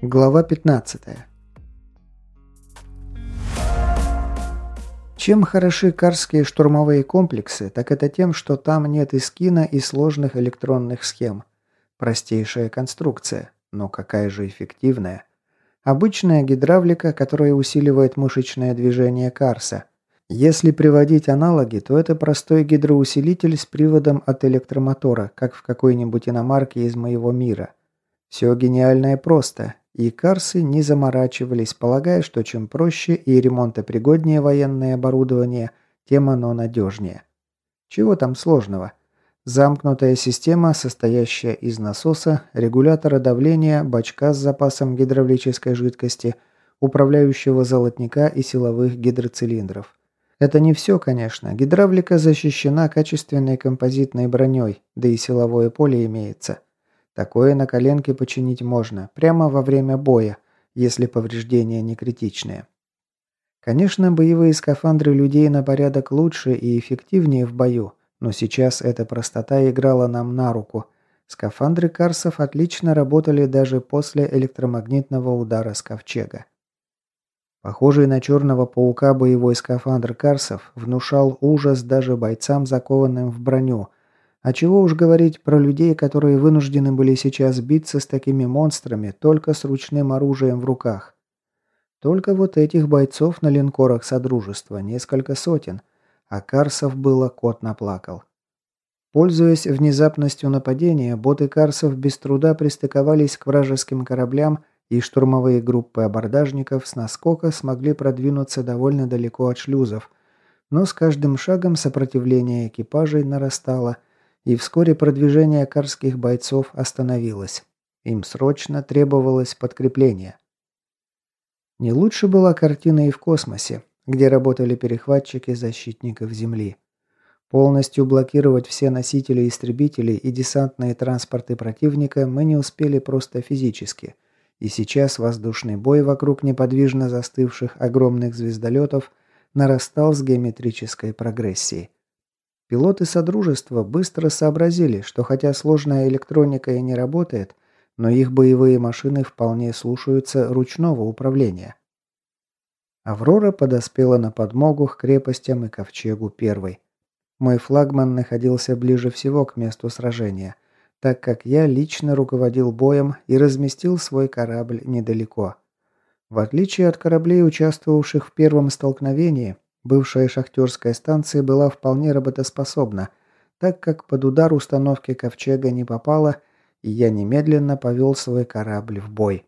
Глава 15. Чем хороши карские штурмовые комплексы, так это тем, что там нет и скина, и сложных электронных схем. Простейшая конструкция, но какая же эффективная. Обычная гидравлика, которая усиливает мышечное движение карса. Если приводить аналоги, то это простой гидроусилитель с приводом от электромотора, как в какой-нибудь иномарке из моего мира. Все гениально и просто, и Карсы не заморачивались, полагая, что чем проще и ремонтопригоднее военное оборудование, тем оно надежнее. Чего там сложного? Замкнутая система, состоящая из насоса, регулятора давления, бачка с запасом гидравлической жидкости, управляющего золотника и силовых гидроцилиндров. Это не все, конечно. Гидравлика защищена качественной композитной броней, да и силовое поле имеется. Такое на коленке починить можно, прямо во время боя, если повреждения не критичные. Конечно, боевые скафандры людей на порядок лучше и эффективнее в бою, но сейчас эта простота играла нам на руку. Скафандры Карсов отлично работали даже после электромагнитного удара с ковчега. Похожий на черного паука боевой скафандр Карсов внушал ужас даже бойцам, закованным в броню, а чего уж говорить про людей, которые вынуждены были сейчас биться с такими монстрами только с ручным оружием в руках. Только вот этих бойцов на линкорах Содружества несколько сотен, а Карсов было кот наплакал. Пользуясь внезапностью нападения, боты Карсов без труда пристыковались к вражеским кораблям, и штурмовые группы абордажников с наскока смогли продвинуться довольно далеко от шлюзов, но с каждым шагом сопротивление экипажей нарастало – и вскоре продвижение карских бойцов остановилось. Им срочно требовалось подкрепление. Не лучше была картина и в космосе, где работали перехватчики защитников Земли. Полностью блокировать все носители истребителей и десантные транспорты противника мы не успели просто физически. И сейчас воздушный бой вокруг неподвижно застывших огромных звездолетов нарастал с геометрической прогрессией. Пилоты Содружества быстро сообразили, что хотя сложная электроника и не работает, но их боевые машины вполне слушаются ручного управления. Аврора подоспела на подмогу к крепостям и ковчегу первой. Мой флагман находился ближе всего к месту сражения, так как я лично руководил боем и разместил свой корабль недалеко. В отличие от кораблей, участвовавших в первом столкновении, Бывшая шахтерская станция была вполне работоспособна, так как под удар установки ковчега не попала, и я немедленно повел свой корабль в бой.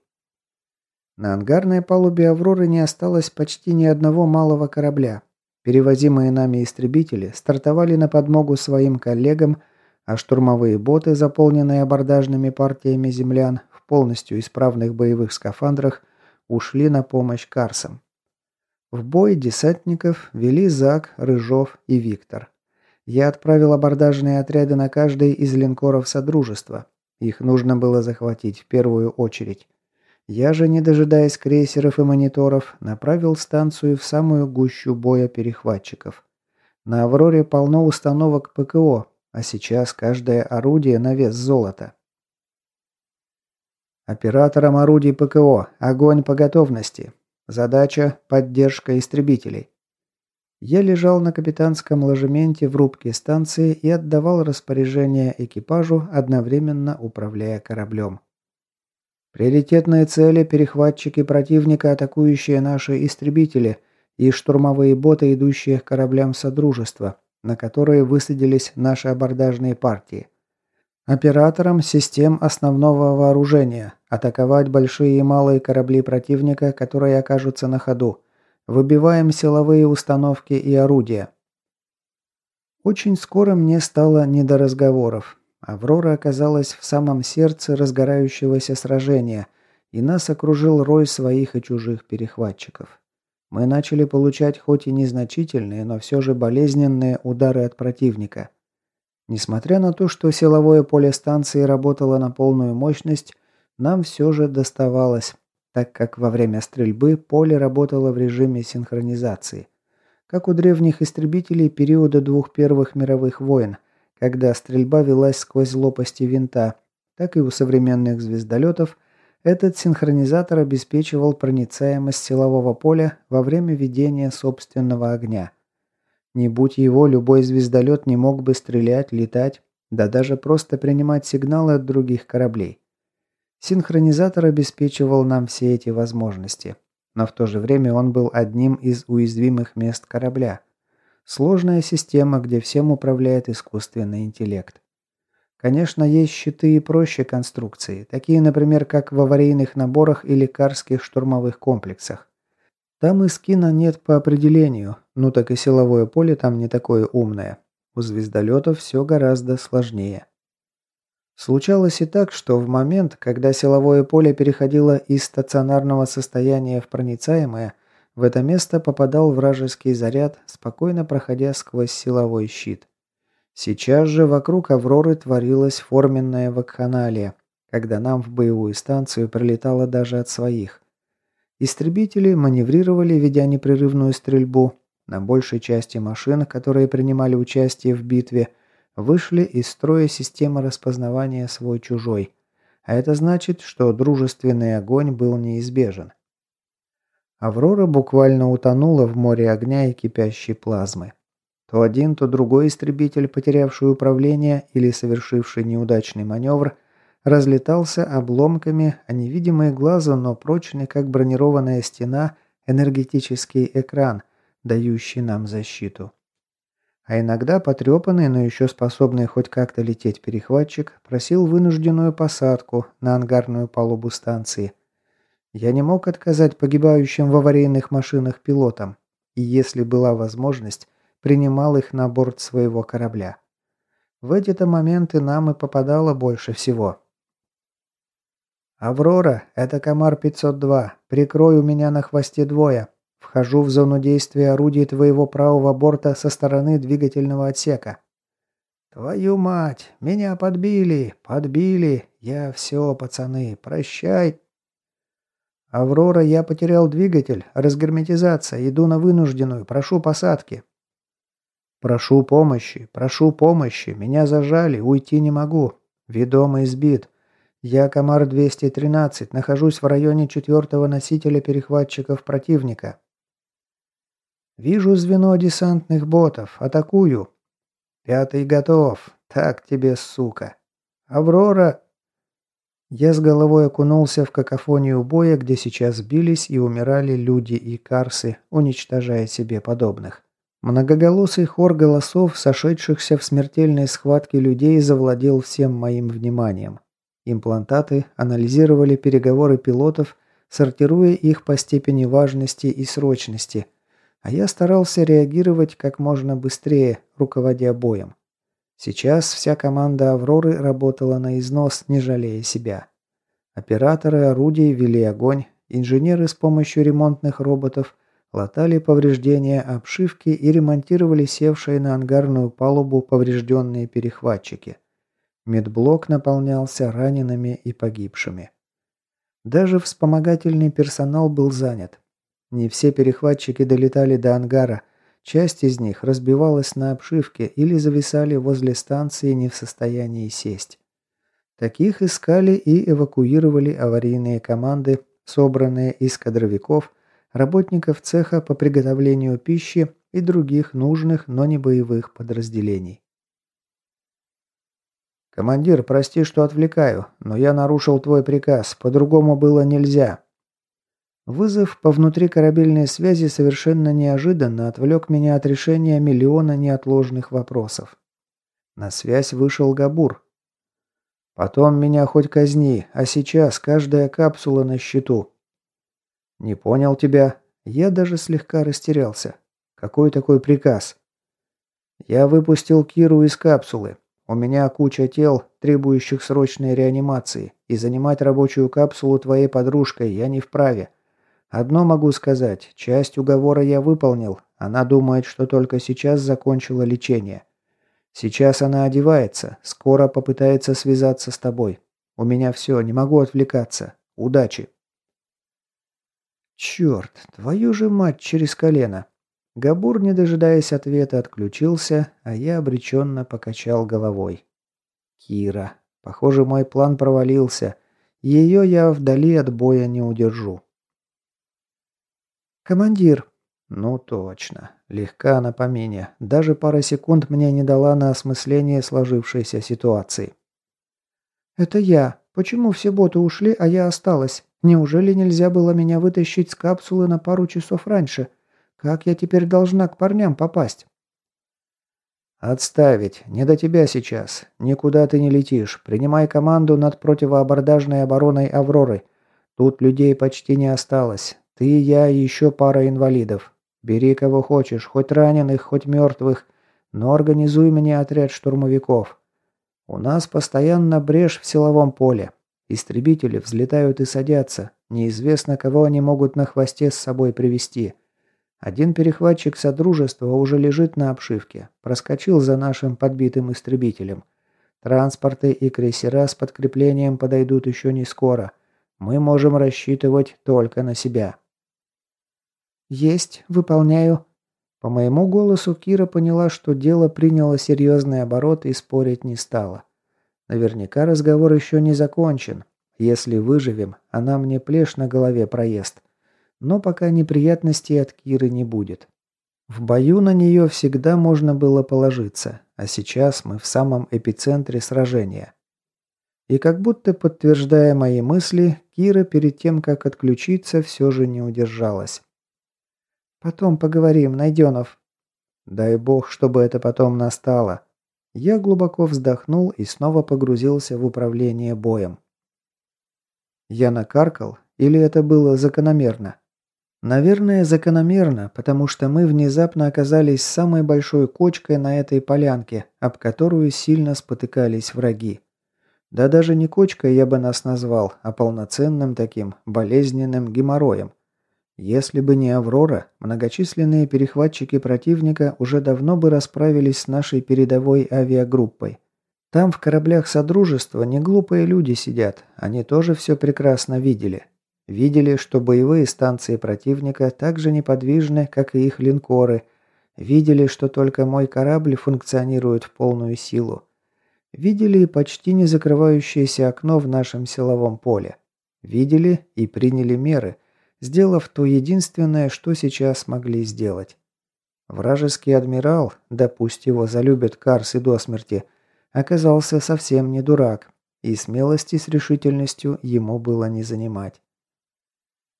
На ангарной палубе «Авроры» не осталось почти ни одного малого корабля. Перевозимые нами истребители стартовали на подмогу своим коллегам, а штурмовые боты, заполненные абордажными партиями землян в полностью исправных боевых скафандрах, ушли на помощь Карсам. В бой десантников вели Зак, Рыжов и Виктор. Я отправил абордажные отряды на каждый из линкоров Содружества. Их нужно было захватить в первую очередь. Я же, не дожидаясь крейсеров и мониторов, направил станцию в самую гущу боя перехватчиков. На «Авроре» полно установок ПКО, а сейчас каждое орудие на вес золота. Операторам орудий ПКО. Огонь по готовности. Задача – поддержка истребителей. Я лежал на капитанском ложементе в рубке станции и отдавал распоряжение экипажу, одновременно управляя кораблем. Приоритетные цели – перехватчики противника, атакующие наши истребители, и штурмовые боты, идущие к кораблям Содружества, на которые высадились наши абордажные партии. Операторам систем основного вооружения. Атаковать большие и малые корабли противника, которые окажутся на ходу. Выбиваем силовые установки и орудия. Очень скоро мне стало не до разговоров. Аврора оказалась в самом сердце разгорающегося сражения, и нас окружил рой своих и чужих перехватчиков. Мы начали получать хоть и незначительные, но все же болезненные удары от противника – Несмотря на то, что силовое поле станции работало на полную мощность, нам все же доставалось, так как во время стрельбы поле работало в режиме синхронизации. Как у древних истребителей периода двух первых мировых войн, когда стрельба велась сквозь лопасти винта, так и у современных звездолетов, Этот синхронизатор обеспечивал проницаемость силового поля во время ведения собственного огня. Не будь его, любой звездолет не мог бы стрелять, летать, да даже просто принимать сигналы от других кораблей. Синхронизатор обеспечивал нам все эти возможности, но в то же время он был одним из уязвимых мест корабля. Сложная система, где всем управляет искусственный интеллект. Конечно, есть щиты и проще конструкции, такие, например, как в аварийных наборах или карских штурмовых комплексах. Там и скина нет по определению, ну так и силовое поле там не такое умное. У звездолетов все гораздо сложнее. Случалось и так, что в момент, когда силовое поле переходило из стационарного состояния в проницаемое, в это место попадал вражеский заряд, спокойно проходя сквозь силовой щит. Сейчас же вокруг Авроры творилась форменная вакханалия, когда нам в боевую станцию прилетало даже от своих. Истребители маневрировали, ведя непрерывную стрельбу. На большей части машин, которые принимали участие в битве, вышли из строя системы распознавания свой-чужой. А это значит, что дружественный огонь был неизбежен. Аврора буквально утонула в море огня и кипящей плазмы. То один, то другой истребитель, потерявший управление или совершивший неудачный маневр, разлетался обломками, а невидимый глазу, но прочный, как бронированная стена, энергетический экран, дающий нам защиту. А иногда потрепанный, но еще способный хоть как-то лететь перехватчик, просил вынужденную посадку на ангарную палубу станции. Я не мог отказать погибающим в аварийных машинах пилотам, и если была возможность, принимал их на борт своего корабля. В эти-то моменты нам и попадало больше всего. «Аврора, это Комар-502. Прикрой у меня на хвосте двое. Вхожу в зону действия орудий твоего правого борта со стороны двигательного отсека». «Твою мать! Меня подбили! Подбили! Я все, пацаны, прощай!» «Аврора, я потерял двигатель. Разгерметизация. Иду на вынужденную. Прошу посадки». «Прошу помощи, прошу помощи, меня зажали, уйти не могу. Ведомый сбит. Я Комар-213, нахожусь в районе четвертого носителя перехватчиков противника. Вижу звено десантных ботов, атакую. Пятый готов. Так тебе, сука. Аврора...» Я с головой окунулся в какофонию боя, где сейчас бились и умирали люди и карсы, уничтожая себе подобных. Многоголосый хор голосов, сошедшихся в смертельной схватке людей, завладел всем моим вниманием. Имплантаты анализировали переговоры пилотов, сортируя их по степени важности и срочности, а я старался реагировать как можно быстрее, руководя боем. Сейчас вся команда «Авроры» работала на износ, не жалея себя. Операторы орудий вели огонь, инженеры с помощью ремонтных роботов латали повреждения обшивки и ремонтировали севшие на ангарную палубу поврежденные перехватчики. Медблок наполнялся ранеными и погибшими. Даже вспомогательный персонал был занят. Не все перехватчики долетали до ангара, часть из них разбивалась на обшивке или зависали возле станции не в состоянии сесть. Таких искали и эвакуировали аварийные команды, собранные из кадровиков, работников цеха по приготовлению пищи и других нужных, но не боевых подразделений. «Командир, прости, что отвлекаю, но я нарушил твой приказ, по-другому было нельзя». Вызов по внутрикорабельной связи совершенно неожиданно отвлек меня от решения миллиона неотложных вопросов. На связь вышел Габур. «Потом меня хоть казни, а сейчас каждая капсула на счету. «Не понял тебя. Я даже слегка растерялся. Какой такой приказ?» «Я выпустил Киру из капсулы. У меня куча тел, требующих срочной реанимации, и занимать рабочую капсулу твоей подружкой я не вправе. Одно могу сказать, часть уговора я выполнил. Она думает, что только сейчас закончила лечение. Сейчас она одевается, скоро попытается связаться с тобой. У меня все, не могу отвлекаться. Удачи!» Черт, твою же мать через колено. Габур, не дожидаясь ответа, отключился, а я обреченно покачал головой. Кира. Похоже, мой план провалился. Ее я вдали от боя не удержу. «Командир!» «Ну точно. Легка на помине. Даже пара секунд мне не дала на осмысление сложившейся ситуации». «Это я. Почему все боты ушли, а я осталась? Неужели нельзя было меня вытащить с капсулы на пару часов раньше? Как я теперь должна к парням попасть?» «Отставить. Не до тебя сейчас. Никуда ты не летишь. Принимай команду над противоабордажной обороной «Авроры». Тут людей почти не осталось. Ты, я и еще пара инвалидов. Бери кого хочешь, хоть раненых, хоть мертвых, но организуй мне отряд штурмовиков. У нас постоянно брешь в силовом поле. Истребители взлетают и садятся. Неизвестно, кого они могут на хвосте с собой привести. Один перехватчик Содружества уже лежит на обшивке. Проскочил за нашим подбитым истребителем. Транспорты и крейсера с подкреплением подойдут еще не скоро. Мы можем рассчитывать только на себя. «Есть, выполняю». По моему голосу Кира поняла, что дело приняло серьезный оборот и спорить не стала. Наверняка разговор еще не закончен. Если выживем, она мне плешь на голове проест. Но пока неприятностей от Киры не будет. В бою на нее всегда можно было положиться, а сейчас мы в самом эпицентре сражения. И как будто подтверждая мои мысли, Кира перед тем, как отключиться, все же не удержалась. «Потом поговорим, Найденов». «Дай бог, чтобы это потом настало». Я глубоко вздохнул и снова погрузился в управление боем. Я накаркал, или это было закономерно? Наверное, закономерно, потому что мы внезапно оказались самой большой кочкой на этой полянке, об которую сильно спотыкались враги. Да даже не кочкой я бы нас назвал, а полноценным таким болезненным геморроем. Если бы не Аврора, многочисленные перехватчики противника уже давно бы расправились с нашей передовой авиагруппой. Там в кораблях Содружества не глупые люди сидят, они тоже все прекрасно видели. Видели, что боевые станции противника так же неподвижны, как и их линкоры. Видели, что только мой корабль функционирует в полную силу. Видели и почти не закрывающееся окно в нашем силовом поле. Видели и приняли меры, сделав то единственное, что сейчас могли сделать. Вражеский адмирал, да его залюбят Карсы до смерти, оказался совсем не дурак, и смелости с решительностью ему было не занимать.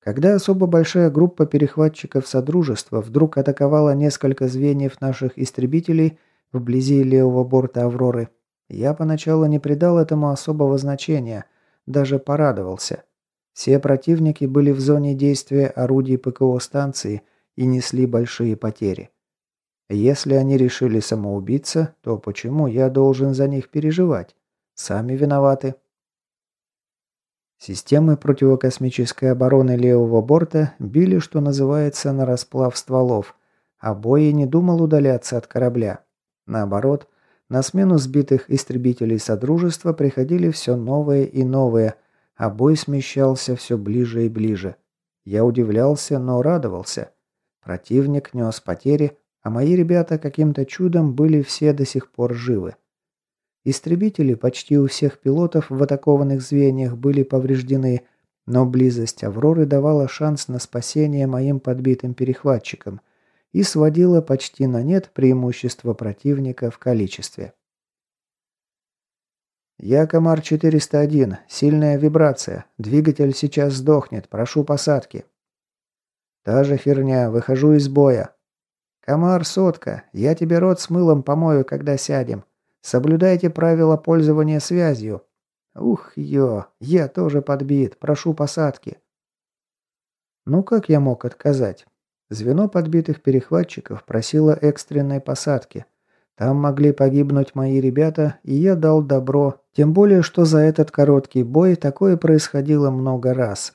Когда особо большая группа перехватчиков Содружества вдруг атаковала несколько звеньев наших истребителей вблизи левого борта «Авроры», я поначалу не придал этому особого значения, даже порадовался. Все противники были в зоне действия орудий ПКО станции и несли большие потери. Если они решили самоубиться, то почему я должен за них переживать? Сами виноваты. Системы противокосмической обороны левого борта били, что называется, на расплав стволов, а Бои не думал удаляться от корабля. Наоборот, на смену сбитых истребителей Содружества приходили все новые и новые, а бой смещался все ближе и ближе. Я удивлялся, но радовался. Противник нес потери, а мои ребята каким-то чудом были все до сих пор живы. Истребители почти у всех пилотов в атакованных звеньях были повреждены, но близость Авроры давала шанс на спасение моим подбитым перехватчикам и сводила почти на нет преимущество противника в количестве. «Я Комар-401. Сильная вибрация. Двигатель сейчас сдохнет. Прошу посадки». «Та же херня. Выхожу из боя». «Комар, сотка. Я тебе рот с мылом помою, когда сядем. Соблюдайте правила пользования связью. Ух, ё, я тоже подбит, прошу посадки. Ну как я мог отказать? Звено подбитых перехватчиков просило экстренной посадки. Там могли погибнуть мои ребята, и я дал добро, тем более, что за этот короткий бой такое происходило много раз.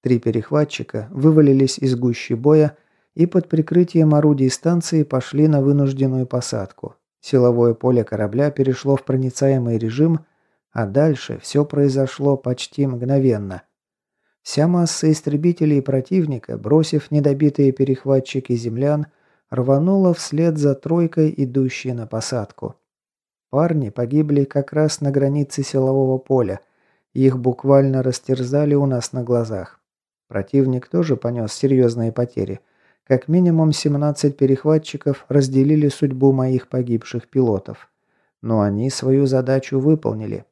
Три перехватчика вывалились из гущи боя и под прикрытием орудий станции пошли на вынужденную посадку. Силовое поле корабля перешло в проницаемый режим, а дальше все произошло почти мгновенно. Вся масса истребителей противника, бросив недобитые перехватчики землян, рванула вслед за тройкой, идущей на посадку. Парни погибли как раз на границе силового поля, Их буквально растерзали у нас на глазах. Противник тоже понес серьезные потери. Как минимум 17 перехватчиков разделили судьбу моих погибших пилотов. Но они свою задачу выполнили.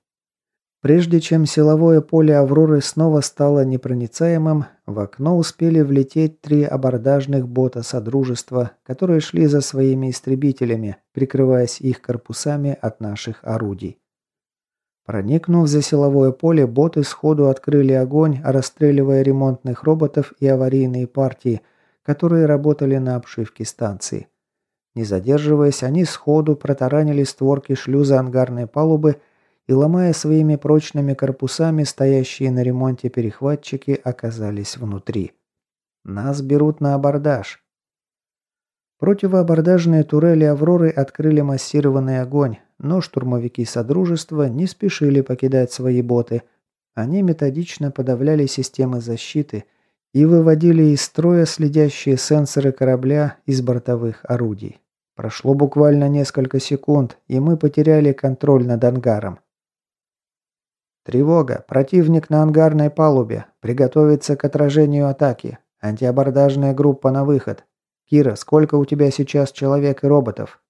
Прежде чем силовое поле «Авроры» снова стало непроницаемым, в окно успели влететь три абордажных бота Содружества, которые шли за своими истребителями, прикрываясь их корпусами от наших орудий. Проникнув за силовое поле, боты сходу открыли огонь, расстреливая ремонтных роботов и аварийные партии, которые работали на обшивке станции. Не задерживаясь, они сходу протаранили створки шлюза ангарной палубы и, ломая своими прочными корпусами, стоящие на ремонте перехватчики оказались внутри. Нас берут на абордаж. Противоабордажные турели «Авроры» открыли массированный огонь, но штурмовики Содружества не спешили покидать свои боты. Они методично подавляли системы защиты и выводили из строя следящие сенсоры корабля из бортовых орудий. Прошло буквально несколько секунд, и мы потеряли контроль над ангаром. «Тревога! Противник на ангарной палубе! Приготовиться к отражению атаки! Антиабордажная группа на выход! Кира, сколько у тебя сейчас человек и роботов?»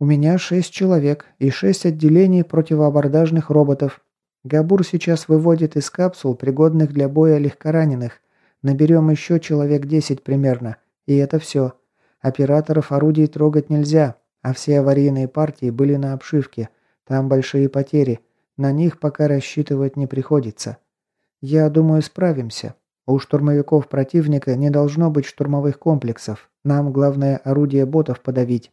«У меня шесть человек и шесть отделений противоабордажных роботов. Габур сейчас выводит из капсул, пригодных для боя легкораненых. Наберем еще человек десять примерно. И это все. Операторов орудий трогать нельзя, а все аварийные партии были на обшивке. Там большие потери. На них пока рассчитывать не приходится. Я думаю, справимся. У штурмовиков противника не должно быть штурмовых комплексов. Нам главное орудие ботов подавить.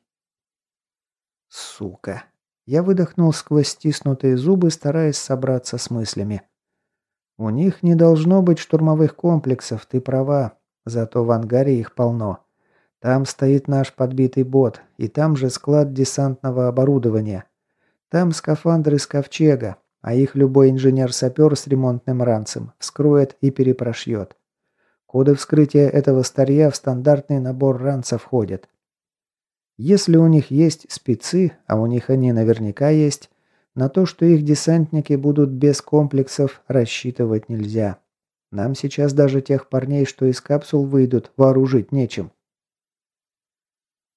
Сука. Я выдохнул сквозь стиснутые зубы, стараясь собраться с мыслями. У них не должно быть штурмовых комплексов, ты права. Зато в ангаре их полно. Там стоит наш подбитый бот, и там же склад десантного оборудования. Там скафандры с ковчега, а их любой инженер-сапер с ремонтным ранцем вскроет и перепрошьет. Коды вскрытия этого старья в стандартный набор ранцев входят. Если у них есть спецы, а у них они наверняка есть, на то, что их десантники будут без комплексов, рассчитывать нельзя. Нам сейчас даже тех парней, что из капсул выйдут, вооружить нечем.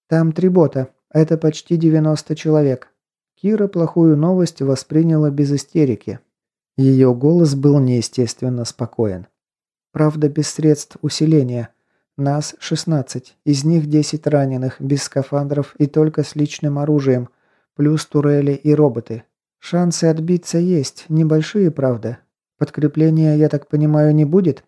Там три бота. Это почти 90 человек. Кира плохую новость восприняла без истерики. Ее голос был неестественно спокоен. Правда, без средств усиления. Нас 16, из них 10 раненых, без скафандров и только с личным оружием, плюс турели и роботы. Шансы отбиться есть, небольшие, правда. Подкрепления, я так понимаю, не будет?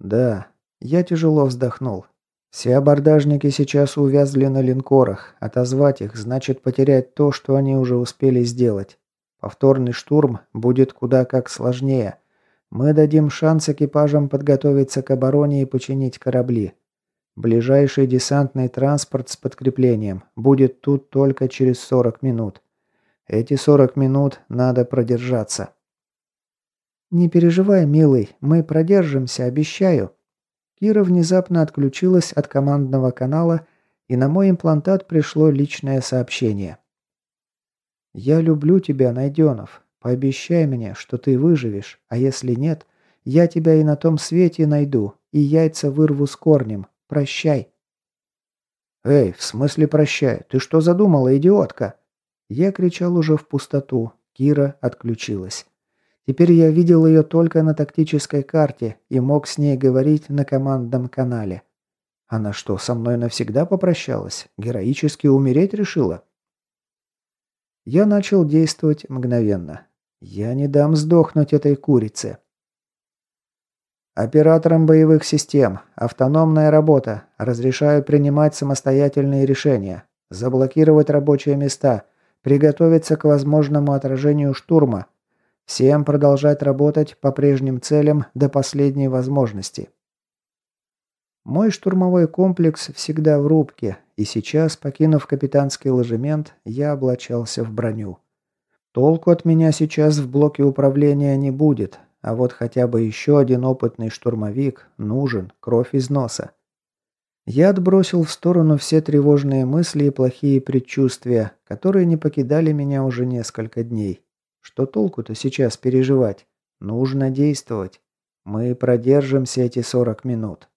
Да, я тяжело вздохнул. Все абордажники сейчас увязли на линкорах. Отозвать их значит потерять то, что они уже успели сделать. Повторный штурм будет куда как сложнее. Мы дадим шанс экипажам подготовиться к обороне и починить корабли. Ближайший десантный транспорт с подкреплением будет тут только через 40 минут. Эти 40 минут надо продержаться. «Не переживай, милый, мы продержимся, обещаю», Кира внезапно отключилась от командного канала, и на мой имплантат пришло личное сообщение. «Я люблю тебя, Найденов. Пообещай мне, что ты выживешь, а если нет, я тебя и на том свете найду, и яйца вырву с корнем. Прощай». «Эй, в смысле прощай? Ты что задумала, идиотка?» Я кричал уже в пустоту. Кира отключилась. Теперь я видел ее только на тактической карте и мог с ней говорить на командном канале. Она что, со мной навсегда попрощалась? Героически умереть решила? Я начал действовать мгновенно. Я не дам сдохнуть этой курице. Операторам боевых систем. Автономная работа. Разрешаю принимать самостоятельные решения. Заблокировать рабочие места. Приготовиться к возможному отражению штурма. Всем продолжать работать по прежним целям до последней возможности. Мой штурмовой комплекс всегда в рубке, и сейчас, покинув капитанский ложемент, я облачался в броню. Толку от меня сейчас в блоке управления не будет, а вот хотя бы еще один опытный штурмовик нужен, кровь из носа. Я отбросил в сторону все тревожные мысли и плохие предчувствия, которые не покидали меня уже несколько дней. Что толку-то сейчас переживать? Нужно действовать. Мы продержимся эти 40 минут.